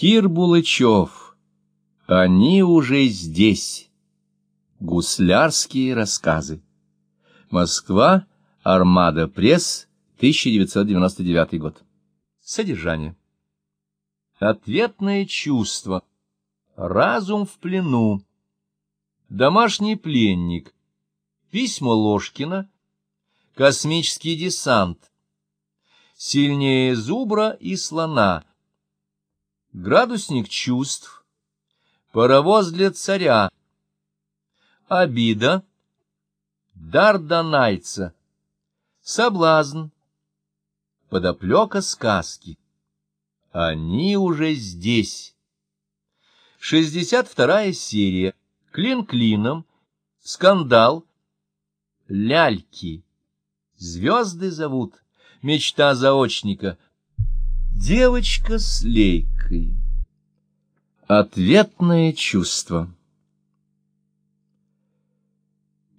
Кир Булычев. Они уже здесь. Гуслярские рассказы. Москва. Армада Пресс. 1999 год. Содержание. Ответное чувство. Разум в плену. Домашний пленник. Письмо Ложкина. Космический десант. Сильнее зубра и слона градусник чувств, паровоз для царя, обида, дар донайца, соблазн, подоплека сказки. Они уже здесь. Шестьдесят вторая серия. Клин клином. Скандал. Ляльки. Звезды зовут. Мечта заочника. Девочка с лейкой. Ответное чувство.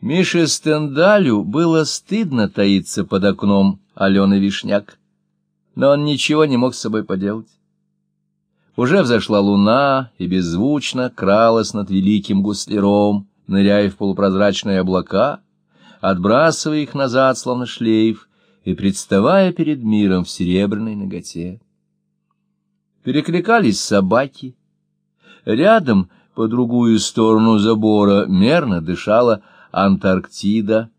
Мише Стендалю было стыдно таиться под окном Алены Вишняк, но он ничего не мог с собой поделать. Уже взошла луна и беззвучно кралась над великим гусляром, ныряя в полупрозрачные облака, отбрасывая их назад, словно шлейф, и представая перед миром в серебряной ноготе. Перекликались собаки. Рядом, по другую сторону забора, мерно дышала Антарктида,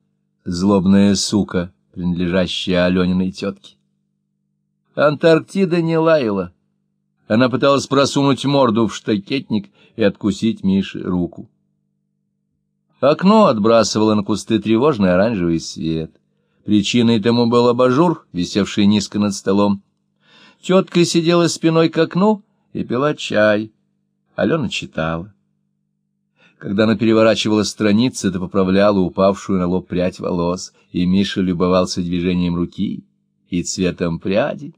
злобная сука, принадлежащая Алениной тетке. Антарктида не лаяла. Она пыталась просунуть морду в штакетник и откусить Мише руку. Окно отбрасывало на кусты тревожный оранжевый свет. Причиной тому был абажур, висевший низко над столом. Тетка сидела спиной к окну и пила чай. Алена читала. Когда она переворачивала страницы, то поправляла упавшую на лоб прядь волос, и Миша любовался движением руки и цветом пряди.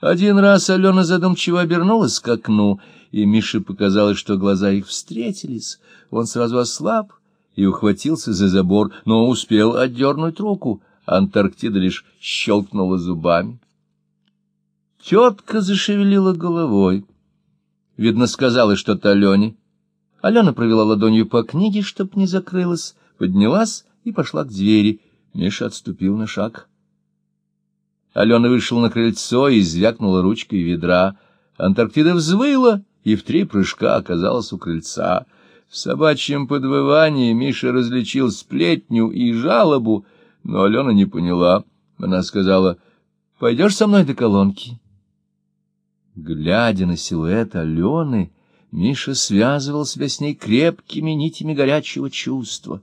Один раз Алена задумчиво обернулась к окну, и Мише показалось, что глаза их встретились. Он сразу ослаб и ухватился за забор, но успел отдернуть руку. Антарктида лишь щелкнула зубами. Тетка зашевелила головой. Видно, сказала что-то Алене. Алена провела ладонью по книге, чтоб не закрылась, поднялась и пошла к двери. Миша отступил на шаг. Алена вышла на крыльцо и звякнула ручкой ведра. Антарктида взвыла и в три прыжка оказалась у крыльца. В собачьем подвывании Миша различил сплетню и жалобу, но Алена не поняла. Она сказала, «Пойдешь со мной до колонки?» Глядя на силуэт Алены, Миша связывал себя с ней крепкими нитями горячего чувства.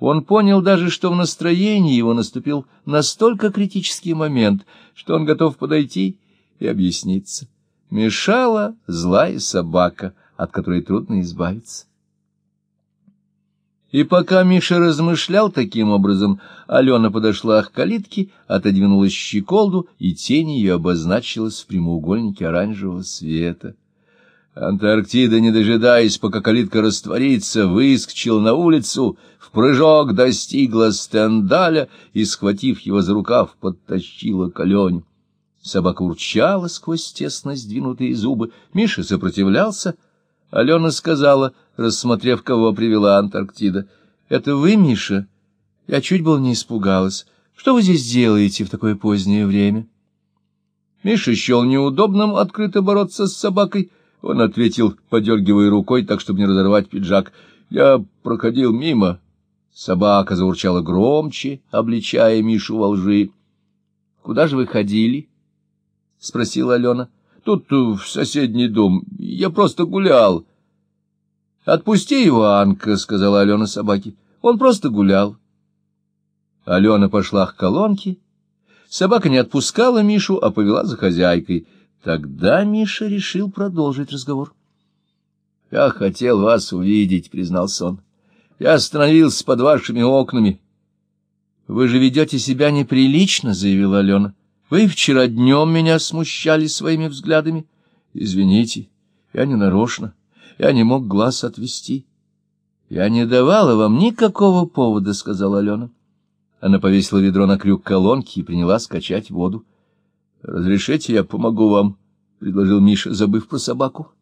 Он понял даже, что в настроении его наступил настолько критический момент, что он готов подойти и объясниться. Мешала злая собака, от которой трудно избавиться. И пока Миша размышлял таким образом, Алена подошла к калитке, отодвинула щеколду, и тень ее обозначилась в прямоугольнике оранжевого света. Антарктида, не дожидаясь, пока калитка растворится, выскочила на улицу, в прыжок достигла стендаля и, схватив его за рукав, подтащила к Алене. Собака урчала сквозь тесно сдвинутые зубы. Миша сопротивлялся. Алена сказала — рассмотрев, кого привела Антарктида. — Это вы, Миша? Я чуть было не испугалась. Что вы здесь делаете в такое позднее время? Миша счел неудобным открыто бороться с собакой. Он ответил, подергивая рукой, так, чтобы не разорвать пиджак. — Я проходил мимо. Собака заурчала громче, обличая Мишу во лжи. — Куда же вы ходили? — спросила Алена. — Тут, в соседний дом. Я просто гулял. —— Отпусти его, Анка, — сказала Алена собаке. — Он просто гулял. Алена пошла к колонке. Собака не отпускала Мишу, а повела за хозяйкой. Тогда Миша решил продолжить разговор. — Я хотел вас увидеть, — признался он. — Я остановился под вашими окнами. — Вы же ведете себя неприлично, — заявила Алена. — Вы вчера днем меня смущали своими взглядами. Извините, я не нарочно. — я не мог глаз отвести. — Я не давала вам никакого повода, — сказала Алена. Она повесила ведро на крюк колонки и принялась качать воду. — Разрешите, я помогу вам? предложил Миша, забыв про собаку.